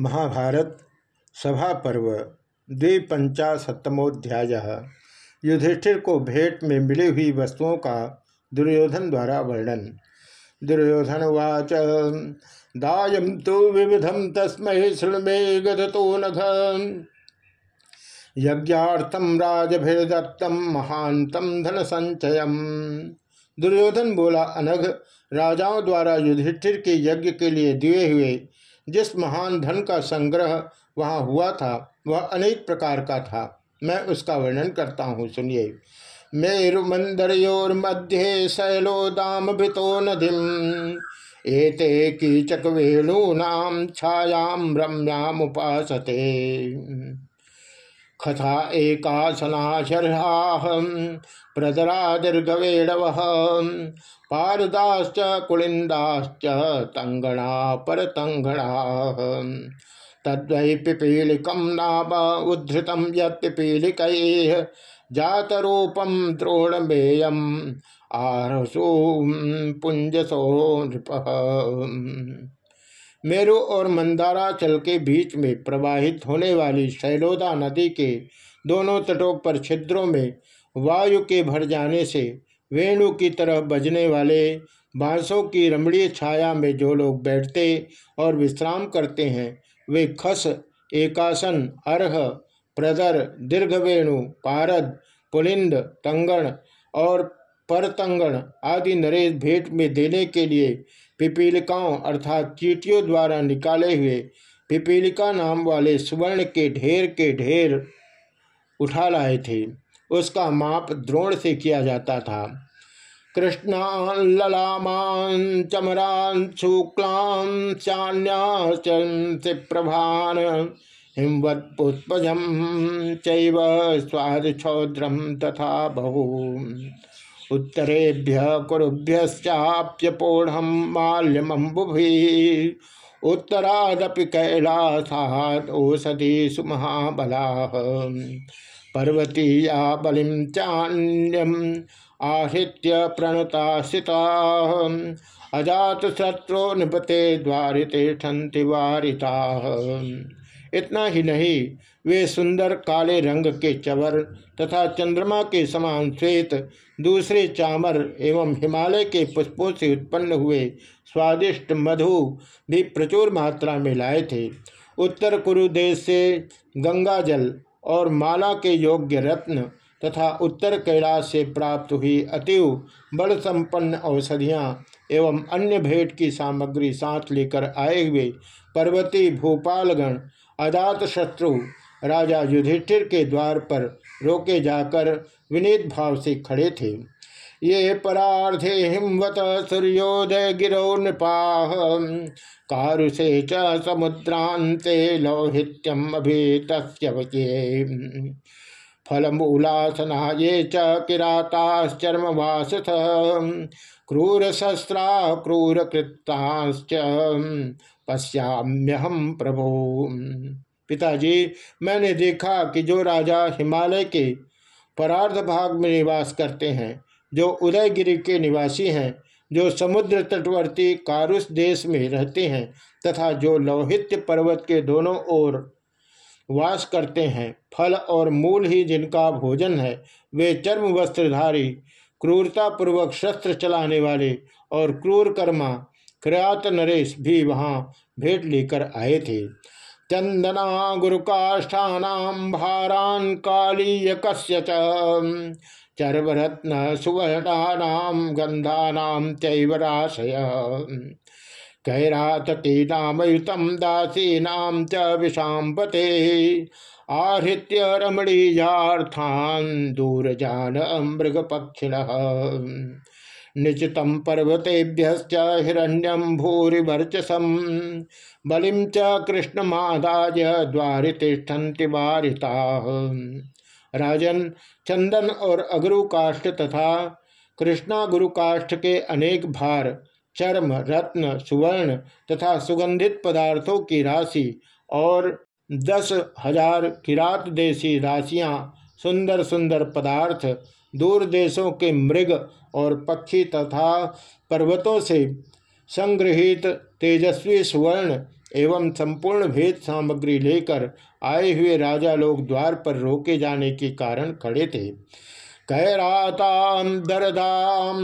महाभारत सभा पर्व द्विपंचाशतमोध्याय। युधिष्ठिर को भेंट में मिली हुई वस्तुओं का दुर्योधन द्वारा वर्णन। दुर्योधन वाच दायम तो विविधम तस्मय शृणमे गदतो नघ। यज्ञार्थम राजभिर्दत्तम महानतम धन संचय दुर्योधन बोला, अनघ, राजाओं द्वारा युधिष्ठिर के यज्ञ के लिए दिए हुए जिस महान धन का संग्रह वहाँ हुआ था, वह अनेक प्रकार का था। मैं उसका वर्णन करता हूँ, सुनिए। मेरुमंदरयोर मध्य शैलो दाम भितो नदी, एते कीचक वेणूनाम छायाम रम्याम उपासते कथा एकासनाशर्हा प्रदरा दीर्घवेणव पारदाश्च कुलिंदाश्च तंगणा परतंगणा तद्वै पिपीलिकम नाम उद्धृतम यीलिक जातरूपम द्रोणमेयम आहसो पुंजसो नृप। मेरु और मंदाराचल के बीच में प्रवाहित होने वाली शैलोदा नदी के दोनों तटों पर छिद्रों में वायु के भर जाने से वेणु की तरह बजने वाले बांसों की रमणीय छाया में जो लोग बैठते और विश्राम करते हैं, वे खस, एकासन, अर्ह, प्रदर, दीर्घवेणु, पारद, पुलिंद, तंगण और परतंगण आदि नरेश भेंट में देने के लिए पिपीलिकाओं अर्थात चीटियों द्वारा निकाले हुए पिपीलिका नाम वाले सुवर्ण के ढेर के ढेर उठा लाए थे। उसका माप द्रोण से किया जाता था। कृष्णान, ललामान, चमरान शुक्लां चान्याश्चि प्रभान, हिमवत पुष्पजम चैव स्वाद छौद्रम तथा बहु। उत्तरेभ्य कुरुभ्यश्चाप्यपोढ़ माल्यमबुभि उत्तरादपि कैलासाद ओषधि सुमहाबला पर्वतीया बलिम चान्यम आहृत्य प्रणताशिता अजात शत्रु निपते द्वारिते ठंति वारिता। इतना ही नहीं, वे सुंदर काले रंग के चवर तथा चंद्रमा के समान श्वेत, दूसरे चामर एवं हिमालय के पुष्पों से उत्पन्न हुए स्वादिष्ट मधु भी प्रचुर मात्रा में लाए थे। उत्तर कुरु देश से गंगा जल और माला के योग्य रत्न तथा उत्तर कैलाश से प्राप्त हुई अतिव बल संपन्न औषधियाँ एवं अन्य भेंट की सामग्री साथ लेकर आए हुए पर्वती भूपालगण अजात शत्रु राजा युधिष्ठिर के द्वार पर रोके जाकर विनीत भाव से खड़े थे। ये परार्धे हिमवत सूर्योदय गिरो नृपाह कारुषे च समुद्रांते लौहित्यम अभित फलमूलासना ये च किराताश्चर्मवासथ क्रूर शस्त्रा क्रूर कृताश्च पश्याम्यहम प्रभो। पिताजी, मैंने देखा कि जो राजा हिमालय के परार्ध भाग में निवास करते हैं, जो उदयगिरी के निवासी हैं, जो समुद्र तटवर्ती कारुस देश में रहते हैं, तथा जो लौहित्य पर्वत के दोनों ओर वास करते हैं, फल और मूल ही जिनका भोजन है, वे चर्म वस्त्रधारी, क्रूरतापूर्वक शस्त्र चलाने वाले और क्रूर कर्मा क्रियात नरेश भी वहाँ भेंट लेकर आए थे। चंदना गुरुकाष्ठानाम भारान कालीयक चर्वरत्न सुवर्णानाम गंधानाम चैवराशय कैरातकीनामयुतम दासीनाम च विषापते आहृत्य रमणीयार्थान दूरजान मृगपक्षिण निचितम पर्वतेभ्य हिरण्यम भूरिवर्चसम बलिम च कृष्णमादाय द्वारि तिष्ठन्ति वारिता। राजन चंदन और अगरु काष्ठ तथा कृष्णा गुरु काष्ठ के अनेक भार, चर्म, रत्न, सुवर्ण तथा सुगंधित पदार्थों की राशि और दस हज़ार किरात देशी राशियाँ सुंदर सुंदर पदार्थ दूर देशों के मृग और पक्षी तथा पर्वतों से संग्रहित तेजस्वी सुवर्ण एवं संपूर्ण भेद सामग्री लेकर आए हुए राजा लोग द्वार पर रोके जाने के कारण खड़े थे। कैराताम दरदाम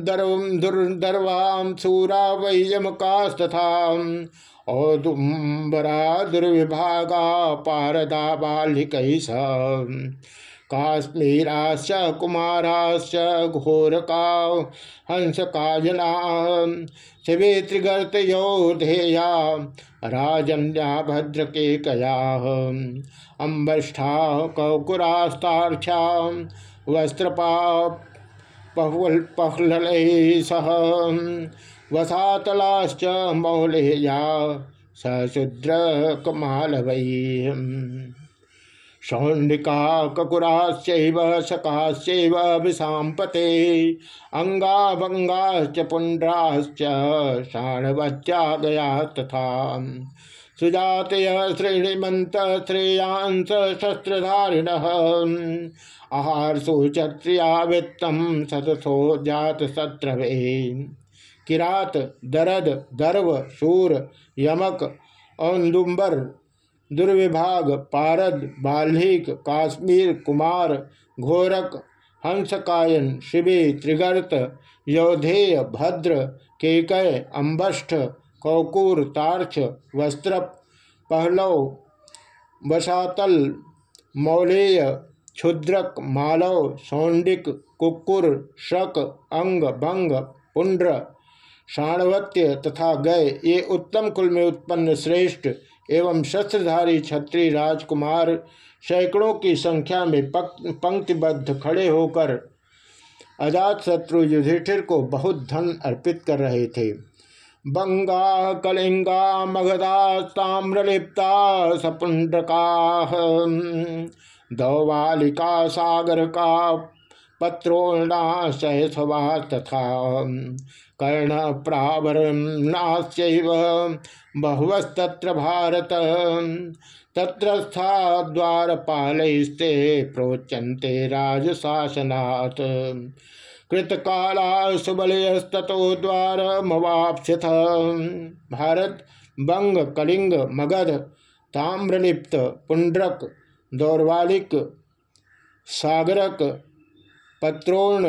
दरवम दुर्दर्वाम सूरा वैयमकास्तथा औदुम्बरा दुर्विभागा पारदा बालिक काश्मीराश्च, कुमाराश्च घोरका हंसकाजना शिवे त्रिगर्तयोधेया राजन्या भद्रकेकया अम्बष्ठा कौकुरास्ताक्षा वस्त्रपा पहुल सह, वसातलाश्च, मौलेया सशुद्र कमालवै शौंडिका ककुराश्चैव शकाश्चैव विषापते अंगाभंगाश्च पुण्ड्राश्च शाणवच्चा गया तथा सुजातय श्रेणीमंत श्रेयांस शस्त्रधारिण। आहार सुचत्रिया वित्तम सतसो जात शत्रवे। किरात, दरद, दर्व, शूर, यमक औंदुम्बर दुर्विभाग, पारद, बाल्हिक, काश्मीर, कुमार, घोरक, हंसकायन शिवि त्रिगर्त, योधेय, भद्र, केकय अम्बष्ठ कौकूर तार्छ वस्त्र पहलव वसातल, मौलेय, क्षुद्रक मालव सौंडिक कुकुर शक, अंग भंग पुंड्र, शाणवत्य तथा गय, ये उत्तम कुल में उत्पन्न श्रेष्ठ एवं शस्त्रधारी छत्री राजकुमार सैकड़ों की संख्या में पंक्तिबद्ध खड़े होकर अजात शत्रु युधिष्ठिर को बहुत धन अर्पित कर रहे थे। बंगा, कलिंगा, मगधा, ताम्रलिप्ता सपुंडका दौवालिका सागर का पत्रोणा तथा कर्ण प्रावरणाश्चैव बहुवस्तत्र भारत। तत्रस्था द्वारपालैस्ते प्रोच्यन्ते राजशासनात्। कृतकाला सुबलयस्तो द्वार मवाप्स्यथ भारत, बंग, कलिंग, मगध, ताम्रलिप्त, पुंड्रक, दौर्वालिक, सागरक पत्रोण,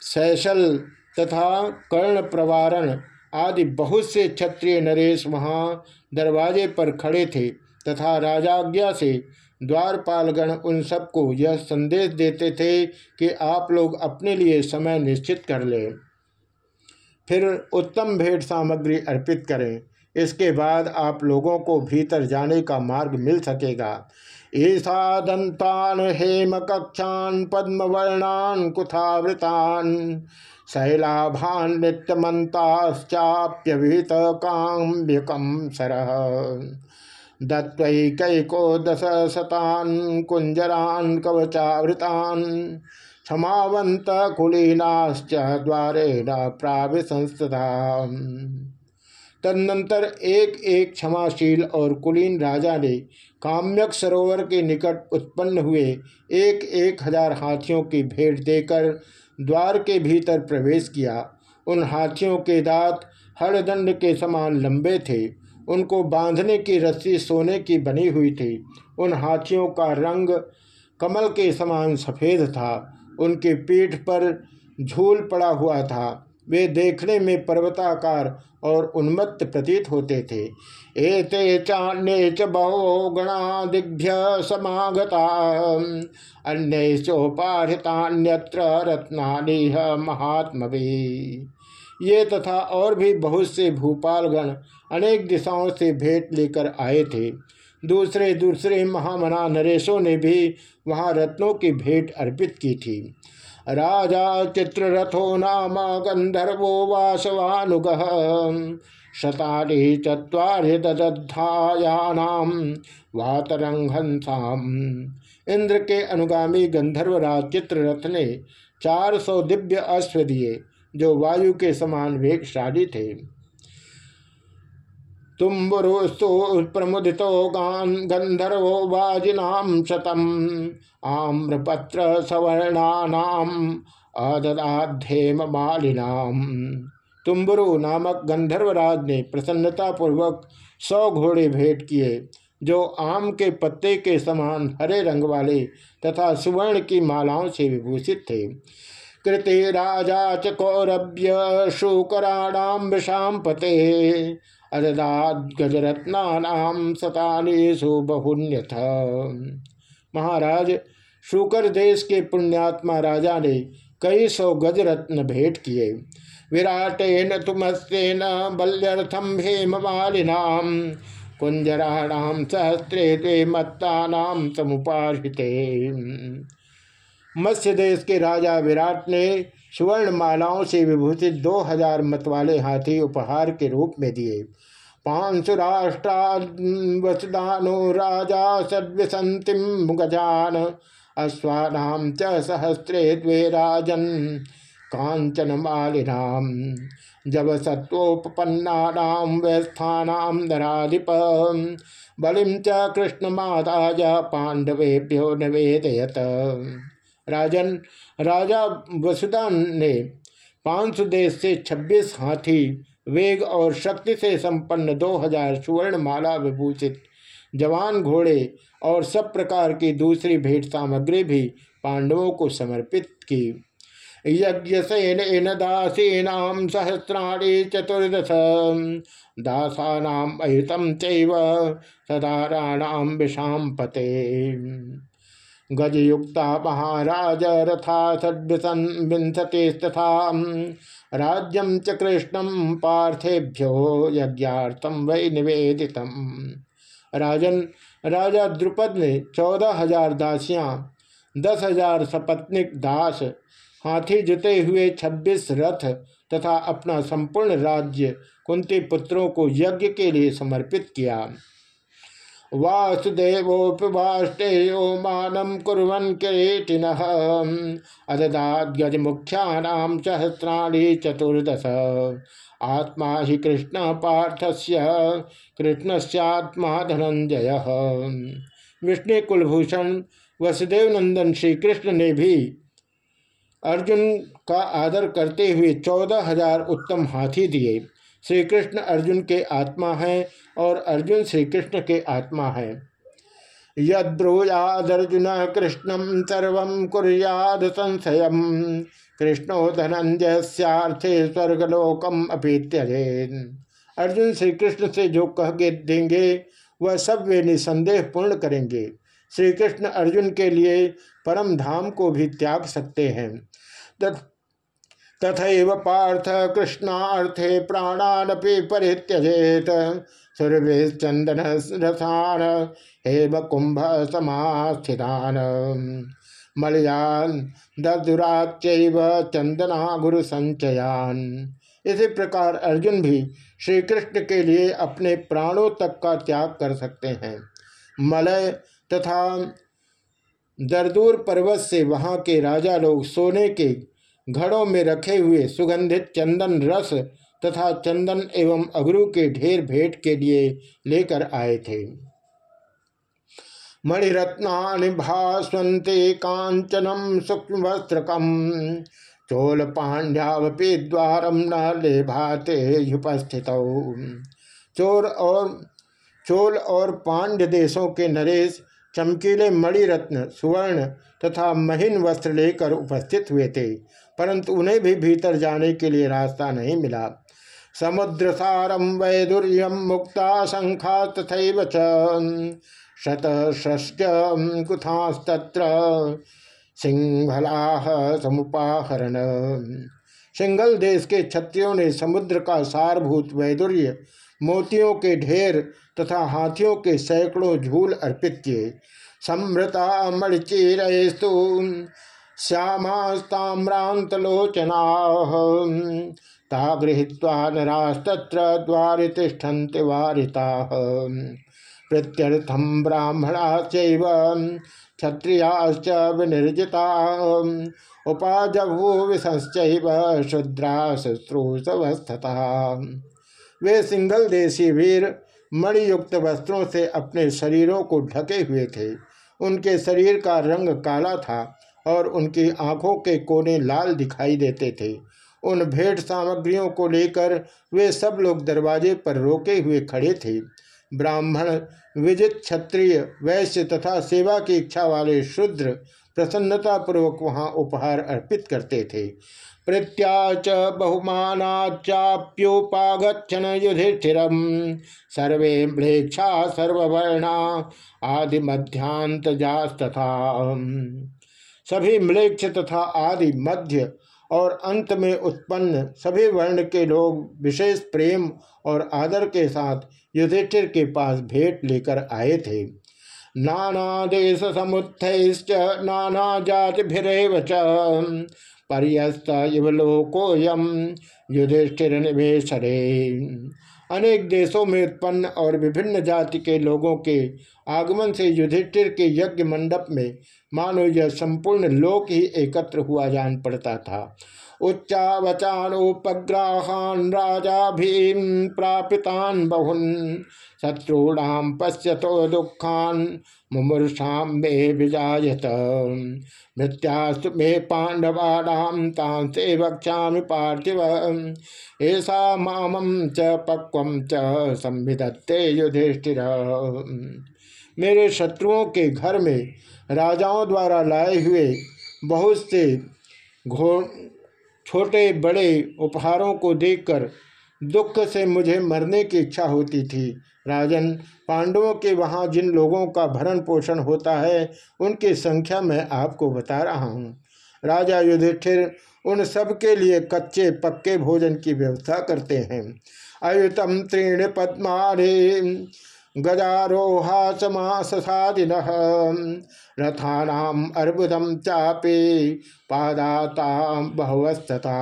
सैशल तथा कर्ण प्रवारण आदि बहुत से क्षत्रिय नरेश वहाँ दरवाजे पर खड़े थे तथा राजाज्ञा से द्वारपालगण उन सबको यह संदेश देते थे कि आप लोग अपने लिए समय निश्चित कर लें। फिर उत्तम भेंट सामग्री अर्पित करें। इसके बाद आप लोगों को भीतर जाने का मार्ग मिल सकेगा। ईसा दंतान हेम कक्षान पद्मवर्णान कुथावृतान शैलाभान नृत्यमंताश्चाप्यभित काम्यकम सरह दत्वैको दश शतान कुंजरान कवचावृतान क्षमावंत कुलीनाश्च द्वारेण प्राविसंस्था तदनंतर एक एक क्षमाशील और कुलीन राजा ने काम्यक सरोवर के निकट उत्पन्न हुए एक एक हज़ार हाथियों की भेंट देकर द्वार के भीतर प्रवेश किया। उन हाथियों के दांत हड़दंड के समान लंबे थे। उनको बांधने की रस्सी सोने की बनी हुई थी। उन हाथियों का रंग कमल के समान सफ़ेद था। उनकी पीठ पर झूल पड़ा हुआ था। वे देखने में पर्वताकार और उन्मत्त प्रतीत होते थे। एते चान्य च बहो गणादिभ्य समागता अन्य चोपाधितान्यत्र रत्नानिह महात्म ये तथा और भी बहुत से भूपालगण अनेक दिशाओं से भेंट लेकर आए थे। दूसरे दूसरे महामना नरेशों ने भी वहाँ रत्नों की भेंट अर्पित की थी। राजा चित्ररथो नाम गंधर्वो वासवानुग। शतानि चुरी दधायानाम वातरंघंसाम इंद्र के अनुगामी गंधर्वराज चित्ररथ ने चार सौ दिव्य अश्व दिए, जो वायु के समान वेगशाली थे। तुम्बुरुस्तु प्रमुदितो गान गंधर्वो वाजिनाम शतम। आम्रपत्र सवर्णानाम अददाध्येम मालिनाम। तुम्बुरु नामक गंधर्वराज ने प्रसन्नता पूर्वक सौ घोड़े भेंट किए, जो आम के पत्ते के समान हरे रंग वाले तथा सुवर्ण की मालाओं से विभूषित थे। कृते राजा च कौरभ्य शुकराणाम विषाम पते। अददात गजरत्नाम सतानेशु बहुन्यथ। महाराज शुकर देश के पुण्यात्मा राजा ने कई सौ गजरत्न भेंट किए। विराटेन तुमस्तेन बल्यर्थम हेम मालिनाम कुंजराणाम सहस्त्रे ते मत्तानाम समुपाषिते मत्स्य देश के राजा विराट ने सुवर्ण मालाओं से विभूषित दो हज़ार मत वाले हाथी उपहार के रूप में दिए। पांचु राष्ट्रावसदानो राजा सद्विसंतिम गजान अश्वानाम च सहस्रे द्वे राजन कांचन मालिनाम जब सत्वोपन्नाम व्यस्थानाम नराधिप बलिम च कृष्ण माताज पांडवेभ्यो निवेदयत। राजन, राजा वसुदा ने पाँच देश से छब्बीस हाथी वेग और शक्ति से संपन्न दो हज़ार सुवर्ण माला विभूषित जवान घोड़े और सब प्रकार की दूसरी भेंट सामग्री भी पांडवों को समर्पित की। यज्ञसेन दासीनाम सहस्राणी चतुर्दश। दासानाम अहितम चैव सदाराणाम विषाम पते। गजयुक्ता महाराज रथा षड्विंशतिस्तथा राज्यम च कृष्णम पार्थेभ्यो यज्ञार्थम वै निवेदित राजन, राजा द्रुपद ने चौदह हज़ार दासियाँ, दस हज़ार सपत्निक दास, हाथी जुते हुए छब्बीस रथ तथा अपना संपूर्ण राज्य कुंती पुत्रों को यज्ञ के लिए समर्पित किया। वासुदेवोपिवाष्टेयो मानम कुरन किरीटिन। मुख्यानाम सहस्राणी चतुर्दश। आत्मा ही कृष्ण पार्थस्य कृष्णस्यात्मा धनंजय विष्णु कुलभूषण वसुदेव नंदन श्री कृष्ण ने भी अर्जुन का आदर करते हुए चौदह हज़ार उत्तम हाथी दिए। श्री कृष्ण अर्जुन के आत्मा हैं और अर्जुन श्री कृष्ण के आत्मा हैं। यद्रोयादर्जुन कृष्णम सर्व कुरियाद संशय कृष्णो धनंजय स्वर्गलोकम अभीत्यजे अर्जुन श्री कृष्ण से जो कह के देंगे, वह सब वे निसंदेह पूर्ण करेंगे। श्री कृष्ण अर्जुन के लिए परम धाम को भी त्याग सकते हैं। तथा पार्थ कृष्णार्थे प्राणानपि परित्यजेत। सुरभि चंदन रसान हेम कुंभ समास्थितान। मलयान ददुराच चंदना गुरु संचयान। इसी प्रकार अर्जुन भी श्री कृष्ण के लिए अपने प्राणों तक का त्याग कर सकते हैं। मलय तथा दरदूर पर्वत से वहाँ के राजा लोग सोने के घड़ों में रखे हुए सुगंधित चंदन रस तथा चंदन एवं अगरू के ढेर भेंट के लिए लेकर आए थे। मणिरत्ना भास्वंते कांचनम सूक्ष्म वस्त्रकम चोल पांड्यावपी द्वारम न ले भाते उपस्थित चोर और चोल और पांड्य देशों के नरेश चमकीले मणिरत्न, सुवर्ण तथा महीन वस्त्र लेकर उपस्थित हुए थे। परंतु उन्हें भी भीतर जाने के लिए रास्ता नहीं मिला। समुद्र सारम वैदुर्यम मुक्ता शंखा तथा शत कुथास्तत्र सिंहला समुपाहरण। सिंगल देश के क्षत्रियों ने समुद्र का सारभूत वैदुर्य, मोतियों के ढेर तथा हाथियों के सैकड़ों झूल अर्पित किए। समृता मणिचीरस्तु श्यामास्ताम्रांतलोचना ता गृहीत्वा नरास्तत्र द्वारि तिष्ठन्ति वारिता। प्रत्यर्थम ब्राह्मणा क्षत्रियाश्च विनिर्जिता। उपाजभू विशंश्चैव शुद्रा शुश्रूषवस्थता वे सिंगल देशी वीर, मणियुक्त वस्त्रों से अपने शरीरों को ढके हुए थे। उनके शरीर का रंग काला था। और उनकी आँखों के कोने लाल दिखाई देते थे। उन भेंट सामग्रियों को लेकर वे सब लोग दरवाजे पर रोके हुए खड़े थे। ब्राह्मण, विजित क्षत्रिय, वैश्य तथा सेवा की इच्छा वाले शूद्र प्रसन्नतापूर्वक वहाँ उपहार अर्पित करते थे। प्रत्याच बहुमानाचाप्योपागछन युधिष्ठिर सर्वे म्लेच्छा सर्वर्णा आदि मध्यांत तथा सभी म्लेक्ष तथा आदि मध्य और अंत में उत्पन्न सभी वर्ण के लोग विशेष प्रेम और आदर के साथ युधिष्ठिर के पास भेंट लेकर आए थे। नाना देश समुत्थ नाना जाति च। पर्यस्त इवलोकोयम युधिष्ठिर निवेशरे। अनेक देशों में उत्पन्न और विभिन्न जाति के लोगों के आगमन से युधिष्ठिर के यज्ञ मंडप में मानो यह संपूर्ण लोक ही एकत्र हुआ जान पड़ता था। उच्चावचानोपग्राहान राजा भीम प्रापितान बहुन शत्रूणाम पश्यतो दुखान मुमूर्षाम मे विजात मृत्यास्तु मे पांडवानाम तांसे वक्षा पार्थिव। ऐसा मामम च पक्व च संविधत्ते युधिष्ठिर। मेरे शत्रुओं के घर में राजाओं द्वारा लाए हुए बहुत से घोड़ छोटे बड़े उपहारों को देखकर दुख से मुझे मरने की इच्छा होती थी। राजन, पांडवों के वहाँ जिन लोगों का भरण पोषण होता है, उनकी संख्या मैं आपको बता रहा हूँ। राजा युधिष्ठिर उन सब के लिए कच्चे पक्के भोजन की व्यवस्था करते हैं। अयुतम तीर्ण पद्मारे गजारोहा समासादिन रथानाम अर्बुदम चापे पादाता बहुवस्थता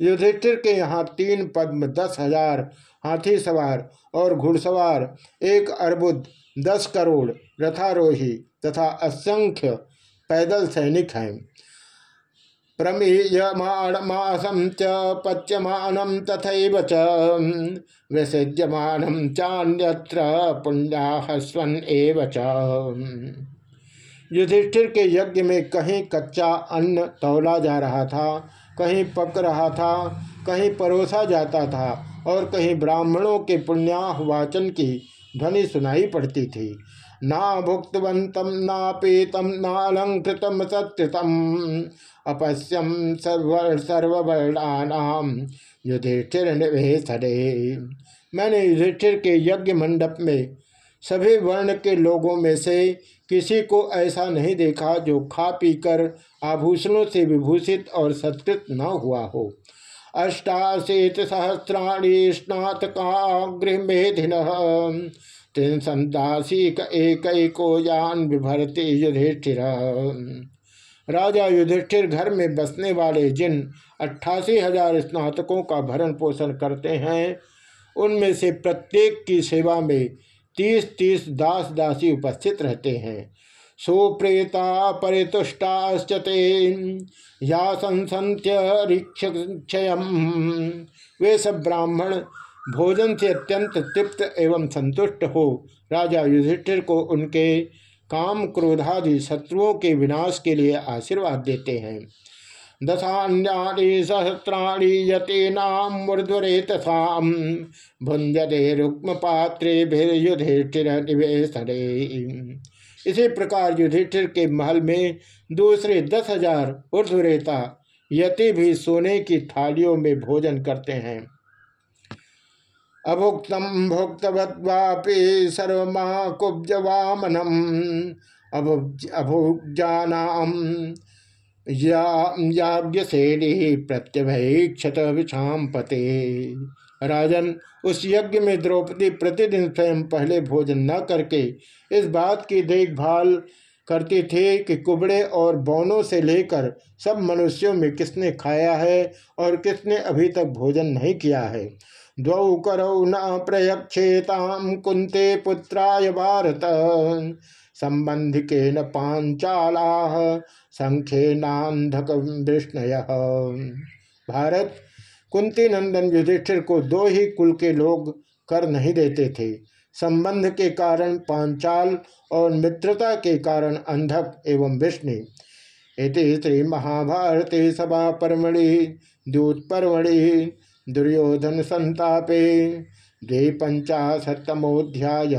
युधिष्ठिर के यहाँ तीन पद्म दस हज़ार हाथी सवार और घुड़सवार, एक अर्बुद दस करोड़ रथारोही तथा असंख्य पैदल सैनिक हैं। प्रमीयमाणमासम च पच्यमानम तथैव च विसृज्यमानम चान्यत्र पुण्याहस्वन एव च। युधिष्ठिर के यज्ञ में कहीं कच्चा अन्न तौला जा रहा था, कहीं पक रहा था, कहीं परोसा जाता था और कहीं ब्राह्मणों के पुण्याह वाचन की ध्वनि सुनाई पड़ती थी। ना भुक्तवंतम ना पीतम नालंकृतम सत्यतम अपश्यम सर्व युधिष्ठिर निवेशरे मैंने युधिष्ठिर के यज्ञ मंडप में सभी वर्ण के लोगों में से किसी को ऐसा नहीं देखा जो खा पीकर आभूषणों से विभूषित और सत्कृत न हुआ हो। अष्टाशीत सहस्राणी स्नातका गृहमेधिन तीन संतासीक एक को यान विभरती युधिष्ठिर। राजा युधिष्ठिर घर में बसने वाले जिन अट्ठासी हज़ार स्नातकों का भरण पोषण करते हैं, उनमें से प्रत्येक की सेवा में तीस तीस दास दासी उपस्थित रहते हैं। सुप्रेता परितुष्टाश्चते या संसंत्यक्षय वे सब ब्राह्मण भोजन से अत्यंत तृप्त एवं संतुष्ट हो। राजा युधिष्ठिर को उनके काम क्रोधादि शत्रुओं के विनाश के लिए आशीर्वाद देते हैं। दशान्यानि तथा भुंजरे रुक्म पात्रे युधिष्ठिर निवेशरे इसी प्रकार युधिष्ठिर के महल में दूसरे दस हज़ार ऊर्धरेता यति भी सोने की थालियों में भोजन करते हैं। अभुक्तम भुक्तवत्वापि सर्वमा कुब्जवामनम प्रत्यभक्षत विषाम पते राजन, उस यज्ञ में द्रौपदी प्रतिदिन स्वयं पहले भोजन न करके इस बात की देखभाल करती थी कि कुबड़े और बौनों से लेकर सब मनुष्यों में किसने खाया है और किसने अभी तक भोजन नहीं किया है। द्वौ करौ न प्रयक्षेताम कुंते पुत्राय भारत। संबंधिके न पांचाला संख्ये नाधक विष्णय। भारत, कुंती नंदन युधिष्ठिर को दो ही कुल के लोग कर नहीं देते थे। संबंध के कारण पांचाल और मित्रता के कारण अंधक एवं विष्णु। इति श्री महाभारती सभा परमणि, दूत परमणि दुर्योधन संतापे दे पंचाशतमोध्याय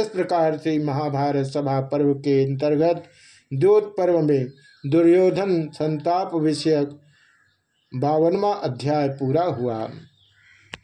इस प्रकार से महाभारत सभा पर्व के अंतर्गत द्योत पर्व में दुर्योधन संताप विषयक बावनवा अध्याय पूरा हुआ।